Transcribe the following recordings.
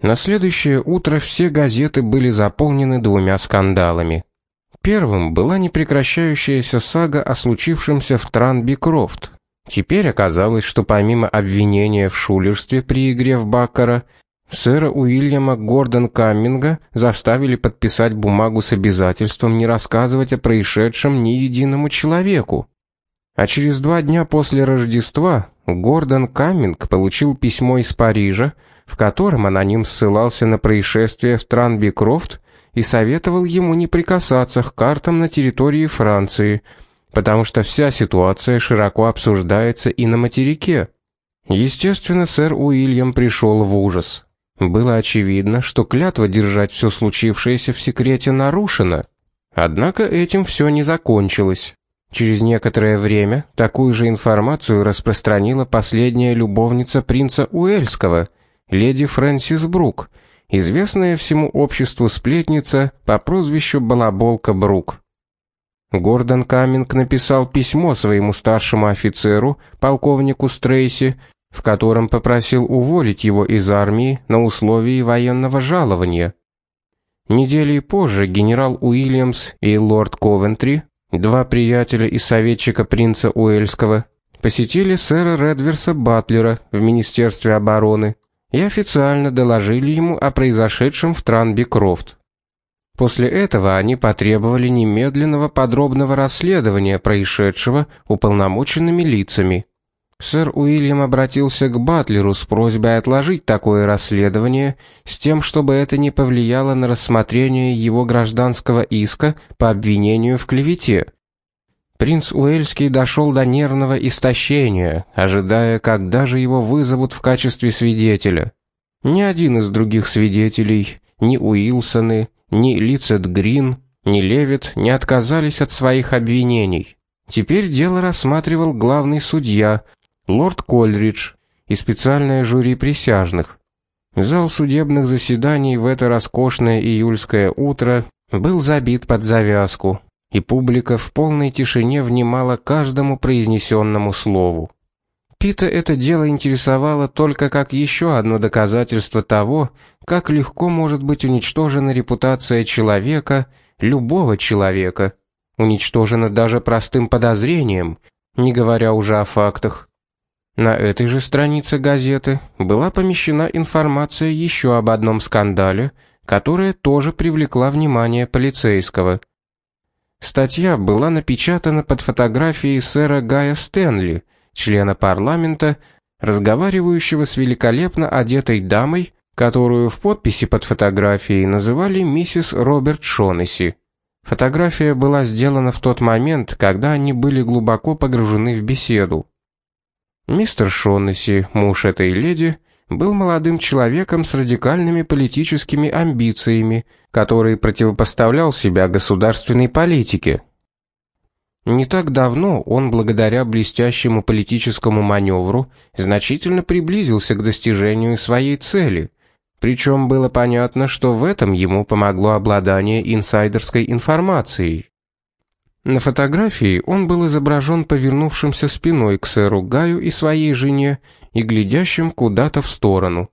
На следующее утро все газеты были заполнены двумя скандалами. Первым была непрекращающаяся сага о случившемся в Транби-Крофт. Теперь оказалось, что помимо обвинения в шулерстве при игре в Баккара, сэра Уильяма Гордон Камминга заставили подписать бумагу с обязательством не рассказывать о происшедшем ни единому человеку. А через два дня после Рождества Гордон Камминг получил письмо из Парижа, в котором аноним ссылался на происшествие в Транби-Крофт и советовал ему не прикасаться к картам на территории Франции, потому что вся ситуация широко обсуждается и на материке. Естественно, сэр Уильям пришел в ужас. Было очевидно, что клятва держать все случившееся в секрете нарушена. Однако этим все не закончилось. Через некоторое время такую же информацию распространила последняя любовница принца Уэльского, леди Фрэнсис Брук, известная всему обществу сплетница по прозвищу Балаболка Брук. Гордон Каминг написал письмо своему старшему офицеру, полковнику Стрейси, в котором попросил уволить его из армии на условии военного жалования. Недели позже генерал Уильямс и лорд Ковентри, два приятеля и советчика принца Уэльского, посетили сэра Редверса Батлера в Министерстве обороны и официально доложили ему о произошедшем в Транби-Крофт. После этого они потребовали немедленного подробного расследования происшедшего уполномоченными лицами. Сэр Уильям обратился к Батлеру с просьбой отложить такое расследование с тем, чтобы это не повлияло на рассмотрение его гражданского иска по обвинению в клевете. Принц Уэльский дошел до нервного истощения, ожидая, когда же его вызовут в качестве свидетеля. Ни один из других свидетелей, ни Уилсоны, ни Лицет Грин, ни Левит не отказались от своих обвинений. Теперь дело рассматривал главный судья, лорд Кольридж, и специальное жюри присяжных. Зал судебных заседаний в это роскошное июльское утро был забит под завязку и публика в полной тишине внимала каждому произнесенному слову. Пита это дело интересовало только как еще одно доказательство того, как легко может быть уничтожена репутация человека, любого человека, уничтожена даже простым подозрением, не говоря уже о фактах. На этой же странице газеты была помещена информация еще об одном скандале, которая тоже привлекла внимание полицейского. Статья была напечатана под фотографией сэра Гая Стэнли, члена парламента, разговаривающего с великолепно одетой дамой, которую в подписи под фотографией называли миссис Роберт Шонесси. Фотография была сделана в тот момент, когда они были глубоко погружены в беседу. Мистер Шонесси, муж этой леди, был молодым человеком с радикальными политическими амбициями, который противопоставлял себя государственной политике. Не так давно он, благодаря блестящему политическому маневру, значительно приблизился к достижению своей цели. Причем было понятно, что в этом ему помогло обладание инсайдерской информацией. На фотографии он был изображен повернувшимся спиной к сэру Гаю и своей жене и глядящим куда-то в сторону.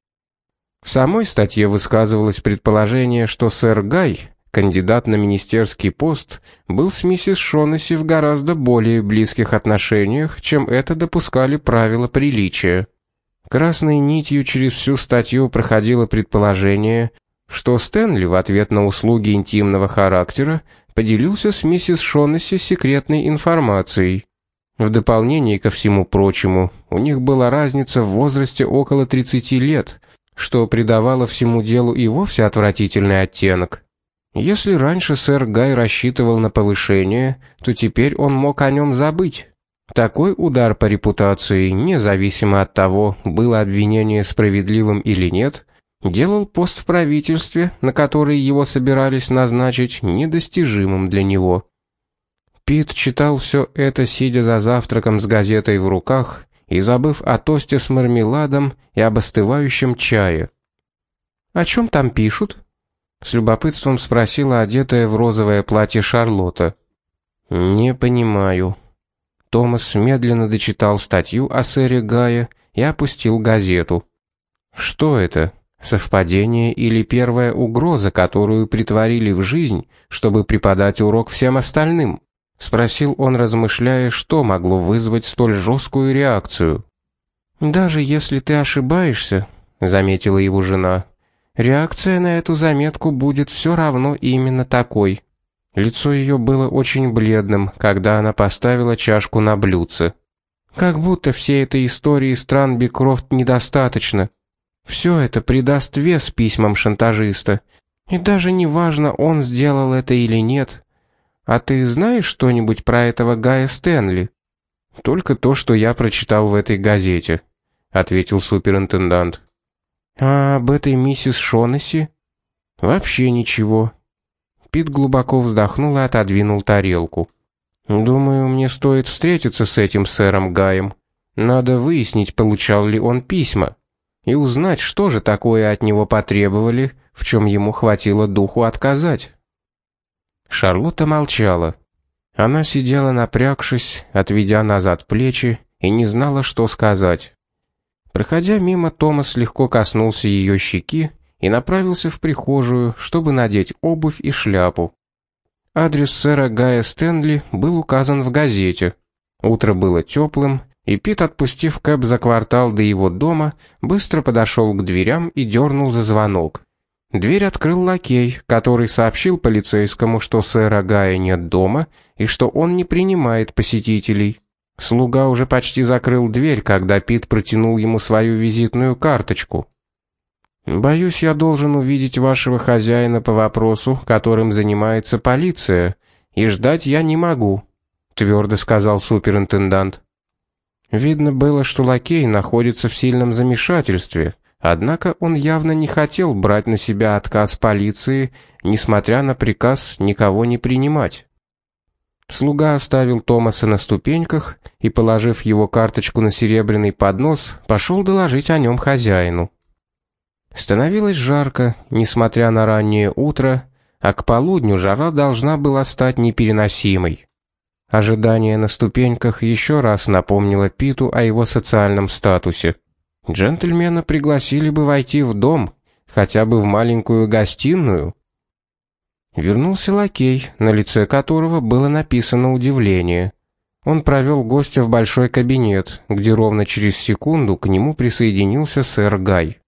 В самой статье высказывалось предположение, что сэр Гай, кандидат на министерский пост, был с миссис Шонесси в гораздо более близких отношениях, чем это допускали правила приличия. Красной нитью через всю статью проходило предположение, что Стэнли в ответ на услуги интимного характера поделился с миссис Шонесси секретной информацией. В дополнение ко всему прочему, у них была разница в возрасте около 30 лет, что придавало всему делу и вовсе отвратительный оттенок. Если раньше сэр Гай рассчитывал на повышение, то теперь он мог о нем забыть. Такой удар по репутации, независимо от того, было обвинение справедливым или нет, делал пост в правительстве, на который его собирались назначить, недостижимым для него. Пит читал все это, сидя за завтраком с газетой в руках и забыв о тосте с мармеладом и об остывающем чае. «О чем там пишут?» — с любопытством спросила одетая в розовое платье Шарлотта. «Не понимаю». Томас медленно дочитал статью о сэре Гае и опустил газету. «Что это?» — Совпадение или первая угроза, которую притворили в жизнь, чтобы преподать урок всем остальным? Спросил он, размышляя, что могло вызвать столь жесткую реакцию. «Даже если ты ошибаешься», — заметила его жена, — «реакция на эту заметку будет все равно именно такой». Лицо ее было очень бледным, когда она поставила чашку на блюдце. Как будто всей этой истории стран Бикрофт недостаточно. Все это придаст вес письмам шантажиста. И даже не важно, он сделал это или нет. А ты знаешь что-нибудь про этого Гая Стэнли? Только то, что я прочитал в этой газете, ответил суперинтендант. А об этой миссис Шонесси? Вообще ничего. Пит глубоко вздохнул и отодвинул тарелку. Думаю, мне стоит встретиться с этим сэром Гаем. Надо выяснить, получал ли он письма и узнать, что же такое от него потребовали, в чем ему хватило духу отказать. Шарлотта молчала. Она сидела напрягшись, отведя назад плечи, и не знала, что сказать. Проходя мимо, Томас легко коснулся ее щеки и направился в прихожую, чтобы надеть обувь и шляпу. Адрес сэра Гая Стэнли был указан в газете. Утро было теплым, и Пит, отпустив Кэп за квартал до его дома, быстро подошел к дверям и дернул за звонок. Дверь открыл лакей, который сообщил полицейскому, что сэра Гая нет дома и что он не принимает посетителей. Слуга уже почти закрыл дверь, когда Пит протянул ему свою визитную карточку. «Боюсь, я должен увидеть вашего хозяина по вопросу, которым занимается полиция, и ждать я не могу», — твердо сказал суперинтендант. Видно было, что лакей находится в сильном замешательстве, однако он явно не хотел брать на себя отказ полиции, несмотря на приказ никого не принимать. Слуга оставил Томаса на ступеньках и, положив его карточку на серебряный поднос, пошел доложить о нем хозяину. Становилось жарко, несмотря на раннее утро, а к полудню жара должна была стать непереносимой. Ожидание на ступеньках еще раз напомнило Питу о его социальном статусе. Джентльмена пригласили бы войти в дом, хотя бы в маленькую гостиную. Вернулся лакей, на лице которого было написано удивление. Он провел гостя в большой кабинет, где ровно через секунду к нему присоединился сэр Гай.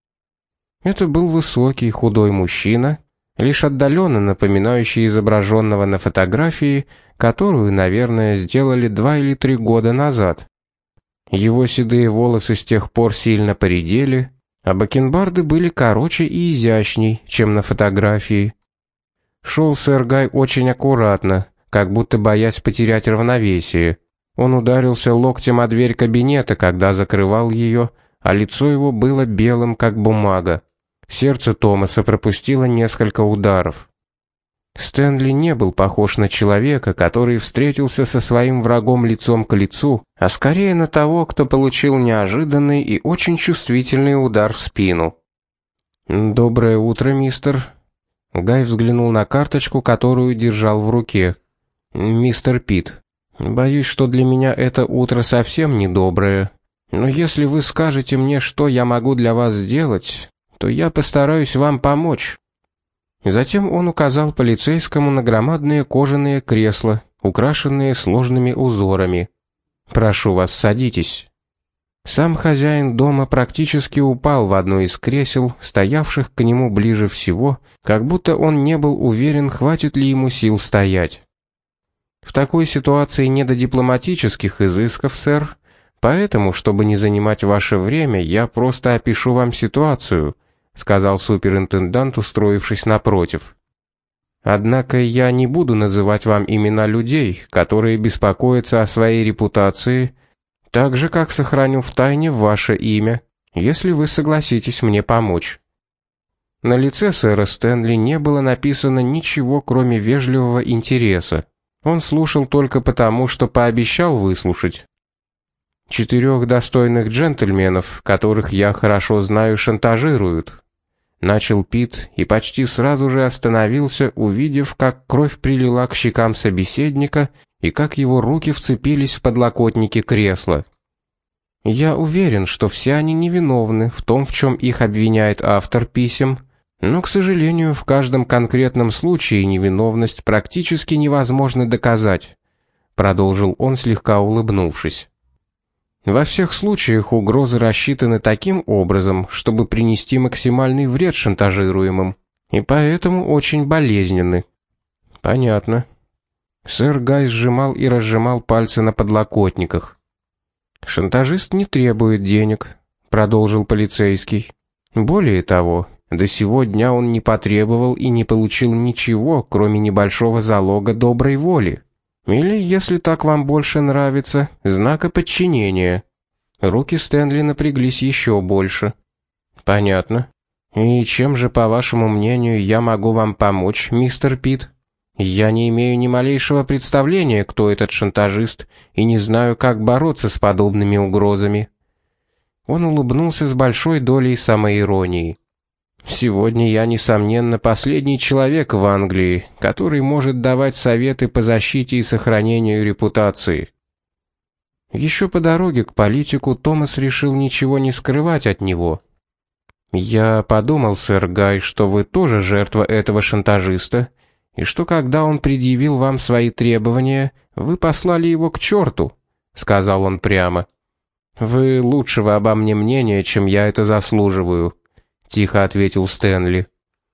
Это был высокий, худой мужчина, лишь отдаленно напоминающий изображенного на фотографии, которую, наверное, сделали два или три года назад. Его седые волосы с тех пор сильно поредели, а бакенбарды были короче и изящней, чем на фотографии. Шел сэр Гай очень аккуратно, как будто боясь потерять равновесие. Он ударился локтем о дверь кабинета, когда закрывал ее, а лицо его было белым, как бумага. Сердце Томаса пропустило несколько ударов. Стэнли не был похож на человека, который встретился со своим врагом лицом к лицу, а скорее на того, кто получил неожиданный и очень чувствительный удар в спину. «Доброе утро, мистер». Гай взглянул на карточку, которую держал в руке. «Мистер Пит, боюсь, что для меня это утро совсем недоброе. Но если вы скажете мне, что я могу для вас сделать, то я постараюсь вам помочь». Затем он указал полицейскому на громадные кожаные кресла, украшенные сложными узорами. «Прошу вас, садитесь». Сам хозяин дома практически упал в одно из кресел, стоявших к нему ближе всего, как будто он не был уверен, хватит ли ему сил стоять. В такой ситуации не до дипломатических изысков, сэр, поэтому, чтобы не занимать ваше время, я просто опишу вам ситуацию — сказал суперинтендант, устроившись напротив. Однако я не буду называть вам имена людей, которые беспокоятся о своей репутации, так же как сохраню в тайне ваше имя, если вы согласитесь мне помочь. На лице сэра Стэнли не было написано ничего, кроме вежливого интереса. Он слушал только потому, что пообещал выслушать. Четырех достойных джентльменов, которых я хорошо знаю, шантажируют. Начал Пит и почти сразу же остановился, увидев, как кровь прилила к щекам собеседника и как его руки вцепились в подлокотники кресла. Я уверен, что все они невиновны в том, в чем их обвиняет автор писем, но, к сожалению, в каждом конкретном случае невиновность практически невозможно доказать, продолжил он, слегка улыбнувшись. Во всех случаях угрозы рассчитаны таким образом, чтобы принести максимальный вред шантажируемым, и поэтому очень болезненны. Понятно. Сэр Гай сжимал и разжимал пальцы на подлокотниках. Шантажист не требует денег, продолжил полицейский. Более того, до сего дня он не потребовал и не получил ничего, кроме небольшого залога доброй воли. Или, если так вам больше нравится, знака подчинения. Руки Стэнли напряглись еще больше. Понятно. И чем же, по вашему мнению, я могу вам помочь, мистер Пит? Я не имею ни малейшего представления, кто этот шантажист, и не знаю, как бороться с подобными угрозами. Он улыбнулся с большой долей самоиронии. Сегодня я несомненно последний человек в Англии, который может давать советы по защите и сохранению репутации. Еще по дороге к политику Томас решил ничего не скрывать от него. Я подумал, сэр Гай, что вы тоже жертва этого шантажиста, и что когда он предъявил вам свои требования, вы послали его к черту, сказал он прямо. Вы лучшего обо мне мнения, чем я это заслуживаю тихо ответил Стэнли.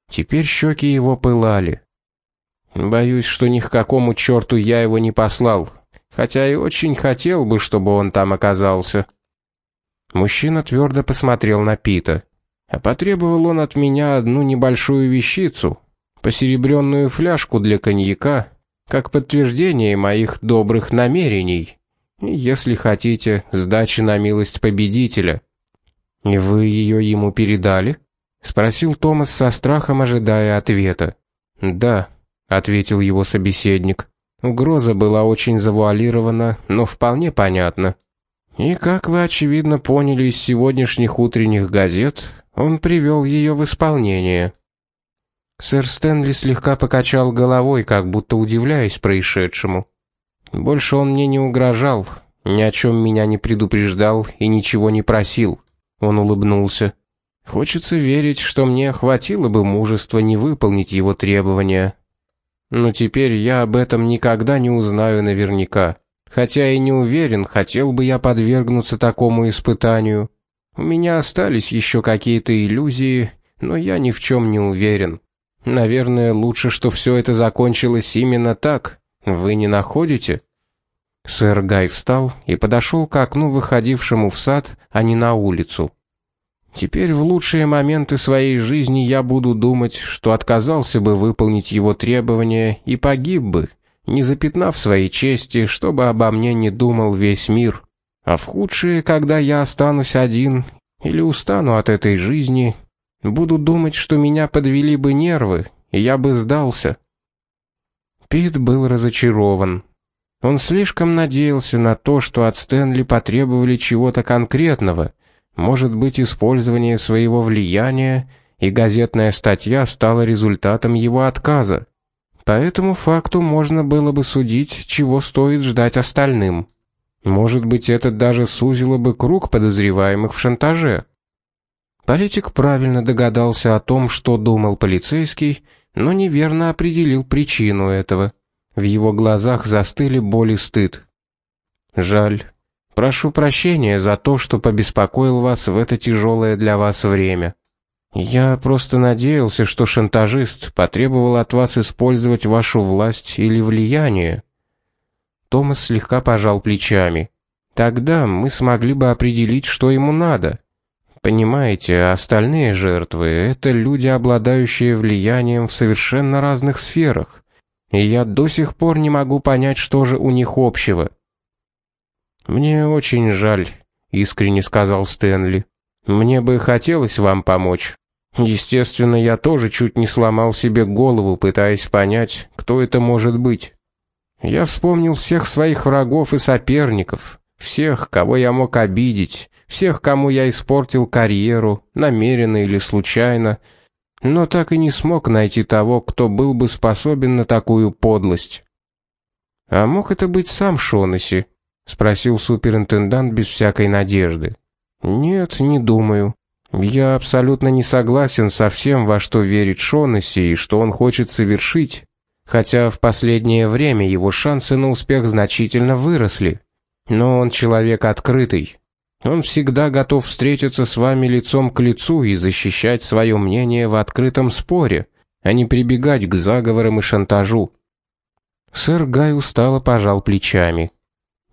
Теперь щеки его пылали. Боюсь, что ни к какому черту я его не послал, хотя и очень хотел бы, чтобы он там оказался. Мужчина твердо посмотрел на Пита. А потребовал он от меня одну небольшую вещицу, посеребренную фляжку для коньяка, как подтверждение моих добрых намерений. Если хотите, сдачи на милость победителя. И вы ее ему передали? спросил Томас со страхом, ожидая ответа. "Да", ответил его собеседник. Угроза была очень завуалирована, но вполне понятна. И как вы очевидно поняли из сегодняшних утренних газет, он привел ее в исполнение. Сэр Стэнли слегка покачал головой, как будто удивляясь происшедшему. Больше он мне не угрожал, ни о чем меня не предупреждал и ничего не просил. Он улыбнулся. Хочется верить, что мне хватило бы мужества не выполнить его требования. Но теперь я об этом никогда не узнаю наверняка. Хотя и не уверен, хотел бы я подвергнуться такому испытанию. У меня остались еще какие-то иллюзии, но я ни в чем не уверен. Наверное, лучше, что все это закончилось именно так. Вы не находите? Сэр Гай встал и подошел к окну, выходившему в сад, а не на улицу. Теперь в лучшие моменты своей жизни я буду думать, что отказался бы выполнить его требования и погиб бы, не запятнав своей чести, чтобы обо мне не думал весь мир. А в худшие, когда я останусь один или устану от этой жизни, буду думать, что меня подвели бы нервы, и я бы сдался. Пит был разочарован. Он слишком надеялся на то, что от Стэнли потребовали чего-то конкретного — может быть использование своего влияния, и газетная статья стала результатом его отказа. По этому факту можно было бы судить, чего стоит ждать остальным. Может быть, это даже сузило бы круг подозреваемых в шантаже. Политик правильно догадался о том, что думал полицейский, но неверно определил причину этого. В его глазах застыли боль и стыд. Жаль, Прошу прощения за то, что побеспокоил вас в это тяжелое для вас время. Я просто надеялся, что шантажист потребовал от вас использовать вашу власть или влияние. Томас слегка пожал плечами. Тогда мы смогли бы определить, что ему надо. Понимаете, остальные жертвы это люди, обладающие влиянием в совершенно разных сферах. И я до сих пор не могу понять, что же у них общего. Мне очень жаль, искренне сказал Стэнли. Мне бы хотелось вам помочь. Естественно, я тоже чуть не сломал себе голову, пытаясь понять, кто это может быть. Я вспомнил всех своих врагов и соперников, всех, кого я мог обидеть, всех, кому я испортил карьеру, намеренно или случайно, но так и не смог найти того, кто был бы способен на такую подлость. А мог это быть сам Шонеси? спросил суперинтендант без всякой надежды. Нет, не думаю. Я абсолютно не согласен со всем, во что верит Шонесси и что он хочет совершить, хотя в последнее время его шансы на успех значительно выросли. Но он человек открытый. Он всегда готов встретиться с вами лицом к лицу и защищать свое мнение в открытом споре, а не прибегать к заговорам и шантажу. Сэр Гай устало пожал плечами.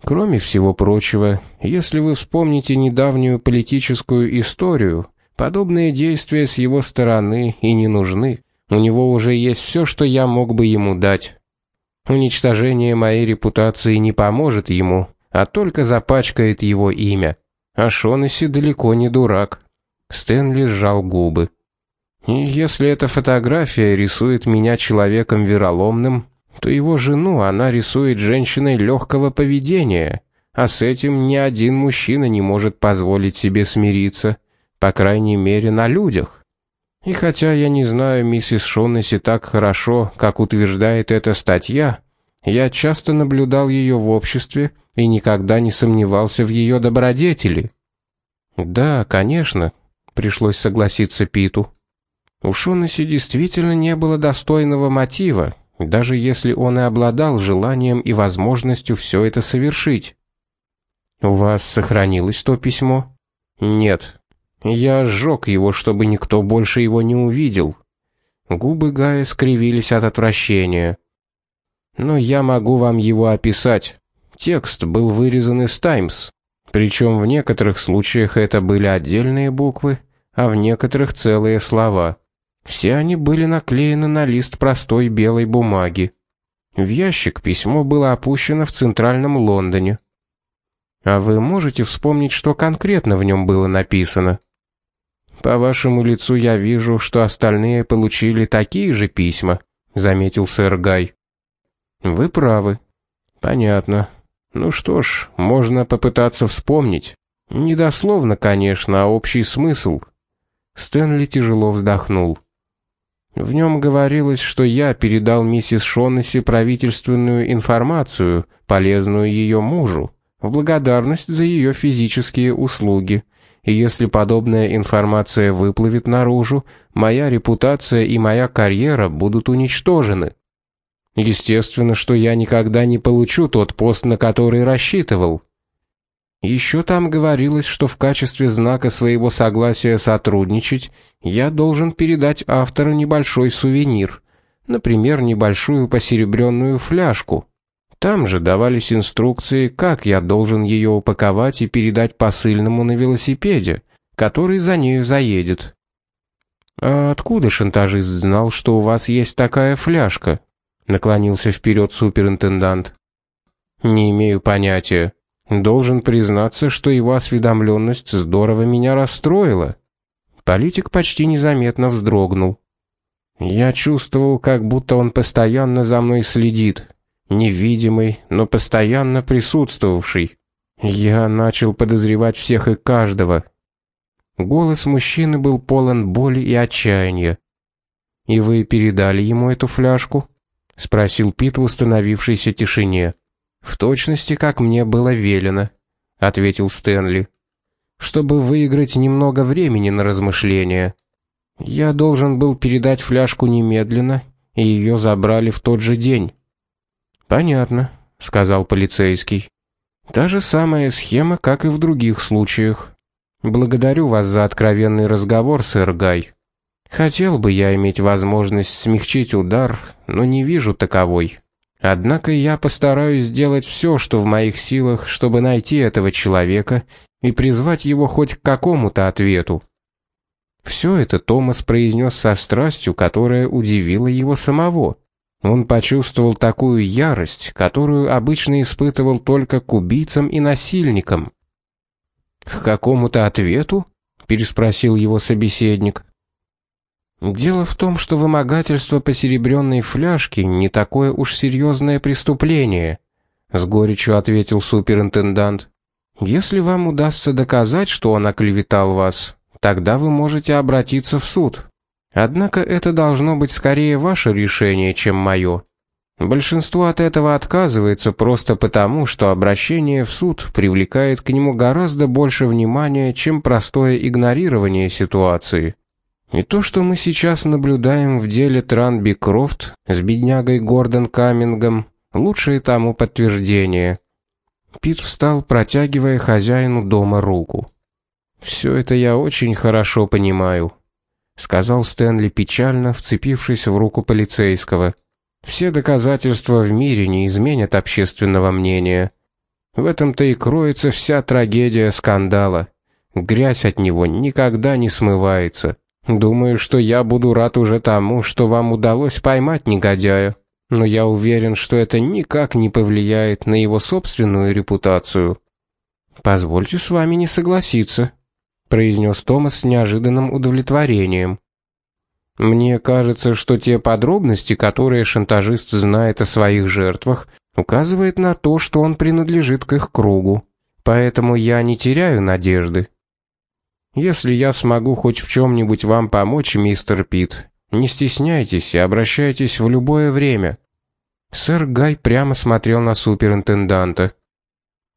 Кроме всего прочего, если вы вспомните недавнюю политическую историю, подобные действия с его стороны и не нужны. У него уже есть все, что я мог бы ему дать. Уничтожение моей репутации не поможет ему, а только запачкает его имя. А Шонесси далеко не дурак. Стэнли сжал губы. И если эта фотография рисует меня человеком вероломным, то его жену она рисует женщиной легкого поведения, а с этим ни один мужчина не может позволить себе смириться, по крайней мере, на людях. И хотя я не знаю миссис Шоннесси так хорошо, как утверждает эта статья, я часто наблюдал ее в обществе и никогда не сомневался в ее добродетели. Да, конечно, пришлось согласиться Питу. У Шоннесси действительно не было достойного мотива, даже если он и обладал желанием и возможностью все это совершить. У вас сохранилось то письмо? Нет. Я сжег его, чтобы никто больше его не увидел. Губы Гая скривились от отвращения. Но я могу вам его описать. Текст был вырезан из Times. Причем в некоторых случаях это были отдельные буквы, а в некоторых целые слова. Все они были наклеены на лист простой белой бумаги. В ящик письмо было опущено в центральном Лондоне. А вы можете вспомнить, что конкретно в нем было написано? По вашему лицу я вижу, что остальные получили такие же письма, заметил сэр Гай. Вы правы. Понятно. Ну что ж, можно попытаться вспомнить. Не дословно, конечно, а общий смысл. Стэнли тяжело вздохнул. В нем говорилось, что я передал миссис Шоннесси правительственную информацию, полезную ее мужу, в благодарность за ее физические услуги. И если подобная информация выплывет наружу, моя репутация и моя карьера будут уничтожены. Естественно, что я никогда не получу тот пост, на который рассчитывал. Еще там говорилось, что в качестве знака своего согласия сотрудничать я должен передать автору небольшой сувенир, например, небольшую посеребренную фляжку. Там же давались инструкции, как я должен ее упаковать и передать посыльному на велосипеде, который за нею заедет. А откуда шантажист знал, что у вас есть такая фляжка? Наклонился вперед суперинтендант. Не имею понятия. Должен признаться, что его осведомленность здорово меня расстроила. Политик почти незаметно вздрогнул. Я чувствовал, как будто он постоянно за мной следит, невидимый, но постоянно присутствовавший. Я начал подозревать всех и каждого. Голос мужчины был полон боли и отчаяния. И вы передали ему эту фляжку? Спросил Пит в установившейся тишине. В точности, как мне было велено, ответил Стэнли. Чтобы выиграть немного времени на размышления. Я должен был передать фляжку немедленно, и ее забрали в тот же день. Понятно, сказал полицейский. Та же самая схема, как и в других случаях. Благодарю вас за откровенный разговор, сэр Гай. Хотел бы я иметь возможность смягчить удар, но не вижу таковой. Однако я постараюсь сделать все, что в моих силах, чтобы найти этого человека и призвать его хоть к какому-то ответу. Все это Томас произнес со страстью, которая удивила его самого. Он почувствовал такую ярость, которую обычно испытывал только к убийцам и насильникам. «К какому-то ответу?» — переспросил его собеседник. Дело в том, что вымогательство по серебряной фляжке не такое уж серьезное преступление, с горечью ответил суперинтендант. Если вам удастся доказать, что он оклеветал вас, тогда вы можете обратиться в суд. Однако это должно быть скорее ваше решение, чем мое. Большинство от этого отказывается просто потому, что обращение в суд привлекает к нему гораздо больше внимания, чем простое игнорирование ситуации. И то, что мы сейчас наблюдаем в деле Транби Крофт с беднягой Гордон Камингом, лучшее тому подтверждение. Пит встал, протягивая хозяину дома руку. Все это я очень хорошо понимаю, сказал Стэнли печально, вцепившись в руку полицейского. Все доказательства в мире не изменят общественного мнения. В этом-то и кроется вся трагедия скандала. Грязь от него никогда не смывается. Думаю, что я буду рад уже тому, что вам удалось поймать негодяя, но я уверен, что это никак не повлияет на его собственную репутацию. Позвольте с вами не согласиться, произнес Томас с неожиданным удовлетворением. Мне кажется, что те подробности, которые шантажист знает о своих жертвах, указывают на то, что он принадлежит к их кругу. Поэтому я не теряю надежды. Если я смогу хоть в чем нибудь вам помочь, мистер Пит, не стесняйтесь и обращайтесь в любое время. Сэр Гай прямо смотрел на суперинтенданта.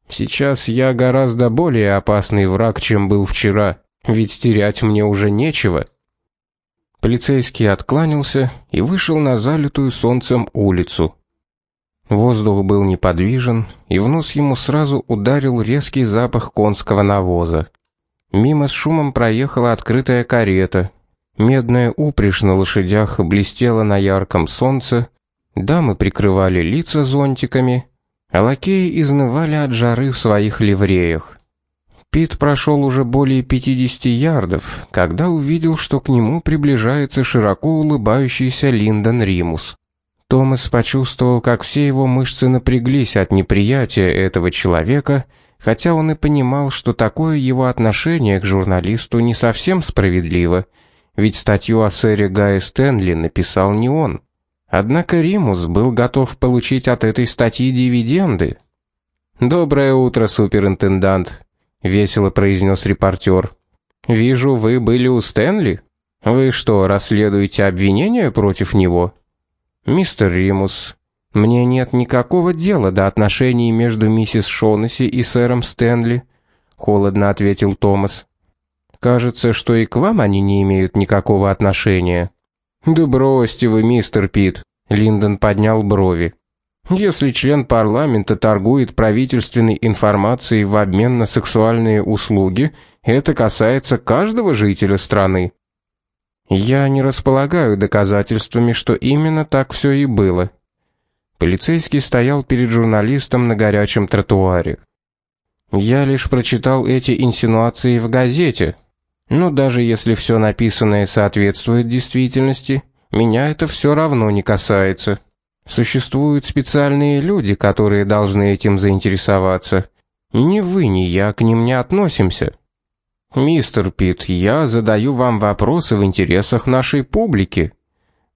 Сейчас я гораздо более опасный враг, чем был вчера, ведь терять мне уже нечего. Полицейский откланялся и вышел на залитую солнцем улицу. Воздух был неподвижен, и в нос ему сразу ударил резкий запах конского навоза. Мимо с шумом проехала открытая карета. Медная упряжь на лошадях блестела на ярком солнце, дамы прикрывали лица зонтиками, а лакеи изнывали от жары в своих ливреях. Пит прошел уже более 50 ярдов, когда увидел, что к нему приближается широко улыбающийся Линдон Римус. Томас почувствовал, как все его мышцы напряглись от неприятия этого человека хотя он и понимал, что такое его отношение к журналисту не совсем справедливо, ведь статью о сэре Гае Стэнли написал не он. Однако Римус был готов получить от этой статьи дивиденды. «Доброе утро, суперинтендант», — весело произнес репортер. «Вижу, вы были у Стэнли. Вы что, расследуете обвинения против него?» «Мистер Римус, мне нет никакого дела до отношений между миссис Шонесси и сэром Стэнли, холодно ответил Томас. Кажется, что и к вам они не имеют никакого отношения. Да бросьте вы, мистер Пит, Линдон поднял брови. Если член парламента торгует правительственной информацией в обмен на сексуальные услуги, это касается каждого жителя страны. Я не располагаю доказательствами, что именно так все и было, Полицейский стоял перед журналистом на горячем тротуаре. Я лишь прочитал эти инсинуации в газете. Но даже если все написанное соответствует действительности, меня это все равно не касается. Существуют специальные люди, которые должны этим заинтересоваться. Ни вы, ни я к ним не относимся. Мистер Пит, я задаю вам вопросы в интересах нашей публики,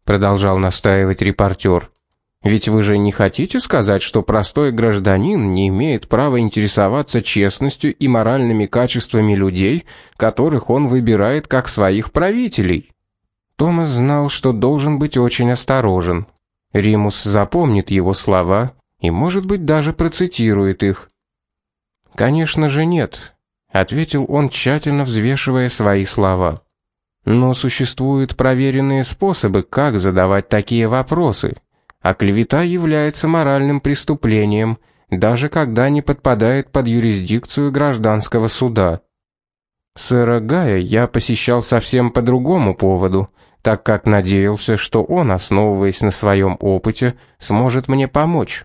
продолжал настаивать репортер. Ведь вы же не хотите сказать, что простой гражданин не имеет права интересоваться честностью и моральными качествами людей, которых он выбирает как своих правителей? Томас знал, что должен быть очень осторожен. Римус запомнит его слова и, может быть, даже процитирует их. Конечно же, нет, ответил он, тщательно взвешивая свои слова. Но существуют проверенные способы, как задавать такие вопросы а клевета является моральным преступлением, даже когда не подпадает под юрисдикцию гражданского суда. Сэра Гая я посещал совсем по другому поводу, так как надеялся, что он, основываясь на своем опыте, сможет мне помочь.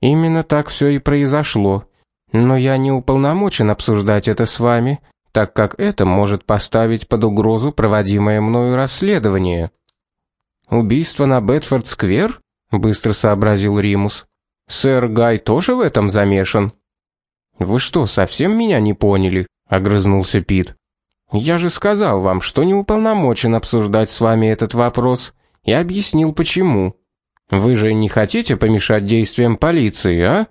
Именно так все и произошло. Но я не уполномочен обсуждать это с вами, так как это может поставить под угрозу проводимое мною расследование. Убийство на Бетфорд-сквер? Быстро сообразил Римус. Сэр Гай тоже в этом замешан. Вы что, совсем меня не поняли? огрызнулся Пит. Я же сказал вам, что не уполномочен обсуждать с вами этот вопрос, и объяснил почему. Вы же не хотите помешать действиям полиции, а?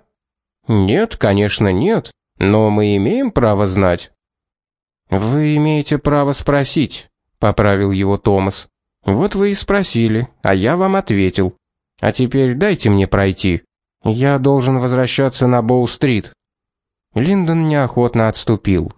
Нет, конечно, нет, но мы имеем право знать. Вы имеете право спросить, поправил его Томас. Вот вы и спросили, а я вам ответил. А теперь дайте мне пройти. Я должен возвращаться на Боу-стрит». Линдон неохотно отступил.